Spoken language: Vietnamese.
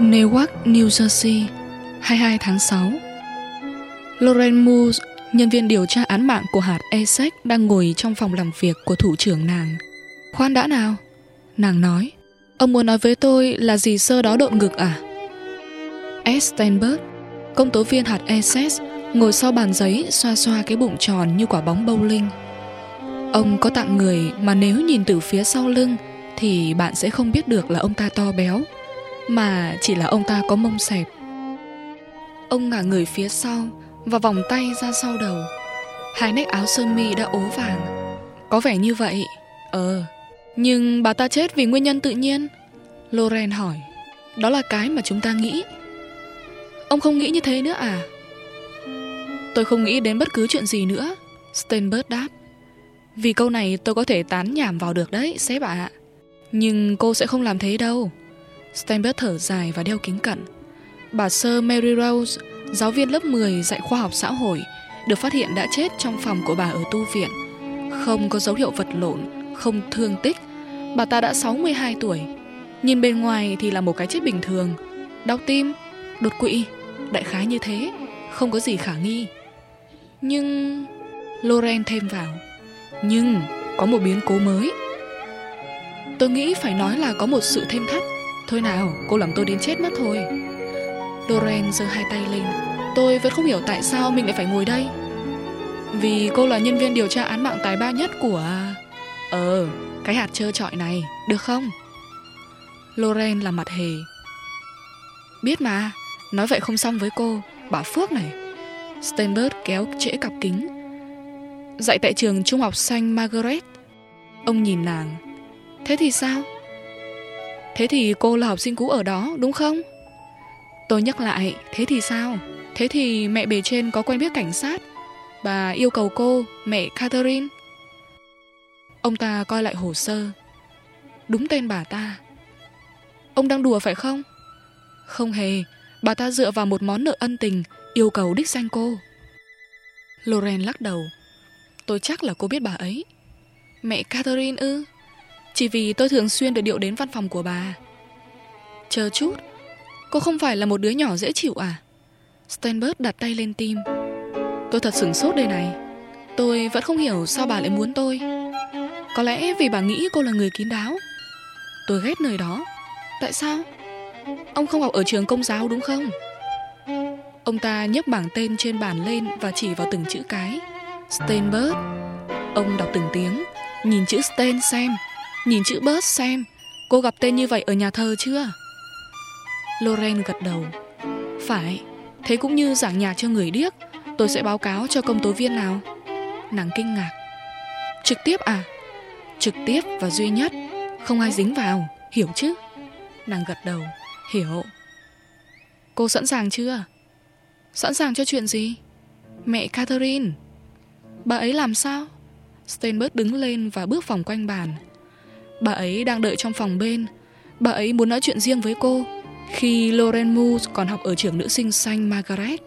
Newark, New Jersey 22 tháng 6 Lauren Moore, nhân viên điều tra án mạng của hạt Essex đang ngồi trong phòng làm việc của thủ trưởng nàng. Khoan đã nào? Nàng nói, ông muốn nói với tôi là gì sơ đó độn ngực à? S. Stenberg, công tố viên hạt Essex, ngồi sau bàn giấy xoa xoa cái bụng tròn như quả bóng bowling. Ông có tặng người mà nếu nhìn từ phía sau lưng thì bạn sẽ không biết được là ông ta to béo, mà chỉ là ông ta có mông xẹp. Ông ngả người phía sau và vòng tay ra sau đầu. Hai nách áo sơ mi đã ố vàng. Có vẻ như vậy. Ờ, nhưng bà ta chết vì nguyên nhân tự nhiên. Loren hỏi. Đó là cái mà chúng ta nghĩ. Ông không nghĩ như thế nữa à? Tôi không nghĩ đến bất cứ chuyện gì nữa. Steinberg đáp. Vì câu này tôi có thể tán nhảm vào được đấy, sếp ạ. Nhưng cô sẽ không làm thế đâu. Steinberg thở dài và đeo kính cận. Bà Sir Mary Rose, giáo viên lớp 10 dạy khoa học xã hội, được phát hiện đã chết trong phòng của bà ở tu viện. Không có dấu hiệu vật lộn, không thương tích. Bà ta đã 62 tuổi. Nhìn bên ngoài thì là một cái chết bình thường. Đau tim, đột quỵ, đại khái như thế, không có gì khả nghi. Nhưng... Loren thêm vào. Nhưng có một biến cố mới. Tôi nghĩ phải nói là có một sự thêm thắt. Thôi nào, cô làm tôi đến chết mất thôi. Loren giơ hai tay lên. Tôi vẫn không hiểu tại sao mình lại phải ngồi đây. Vì cô là nhân viên điều tra án mạng tài ba nhất của... Ờ, cái hạt trơ trọi này, được không? Loren là mặt hề. Biết mà, nói vậy không xong với cô, bà Phước này. Steinberg kéo trễ cặp kính. Dạy tại trường trung học xanh Margaret. Ông nhìn nàng. Thế thì sao? Thế thì cô là học sinh cũ ở đó, đúng không? Tôi nhắc lại, thế thì sao? Thế thì mẹ bề trên có quen biết cảnh sát. Bà yêu cầu cô, mẹ Catherine. Ông ta coi lại hồ sơ. Đúng tên bà ta. Ông đang đùa phải không? Không hề, bà ta dựa vào một món nợ ân tình, yêu cầu đích danh cô. Loren lắc đầu. Tôi chắc là cô biết bà ấy. Mẹ Catherine ư? Chỉ vì tôi thường xuyên được điệu đến văn phòng của bà. Chờ chút, cô không phải là một đứa nhỏ dễ chịu à? Steinberg đặt tay lên tim. Tôi thật sửng sốt đây này. Tôi vẫn không hiểu sao bà lại muốn tôi. Có lẽ vì bà nghĩ cô là người kín đáo. Tôi ghét nơi đó. Tại sao? Ông không học ở trường công giáo đúng không? Ông ta nhấc bảng tên trên bàn lên và chỉ vào từng chữ cái. Steinberg. Ông đọc từng tiếng, nhìn chữ Stein xem, nhìn chữ bớt xem. Cô gặp tên như vậy ở nhà thờ chưa? Loren gật đầu. Phải, thế cũng như giảng nhạc cho người điếc, tôi sẽ báo cáo cho công tố viên nào. Nàng kinh ngạc. Trực tiếp à? Trực tiếp và duy nhất, không ai dính vào, hiểu chứ? Nàng gật đầu, hiểu. Cô sẵn sàng chưa? Sẵn sàng cho chuyện gì? Mẹ Catherine. Bà ấy làm sao? Steinberg đứng lên và bước vòng quanh bàn. Bà ấy đang đợi trong phòng bên. Bà ấy muốn nói chuyện riêng với cô khi Lauren Moore còn học ở trường nữ sinh xanh Margaret.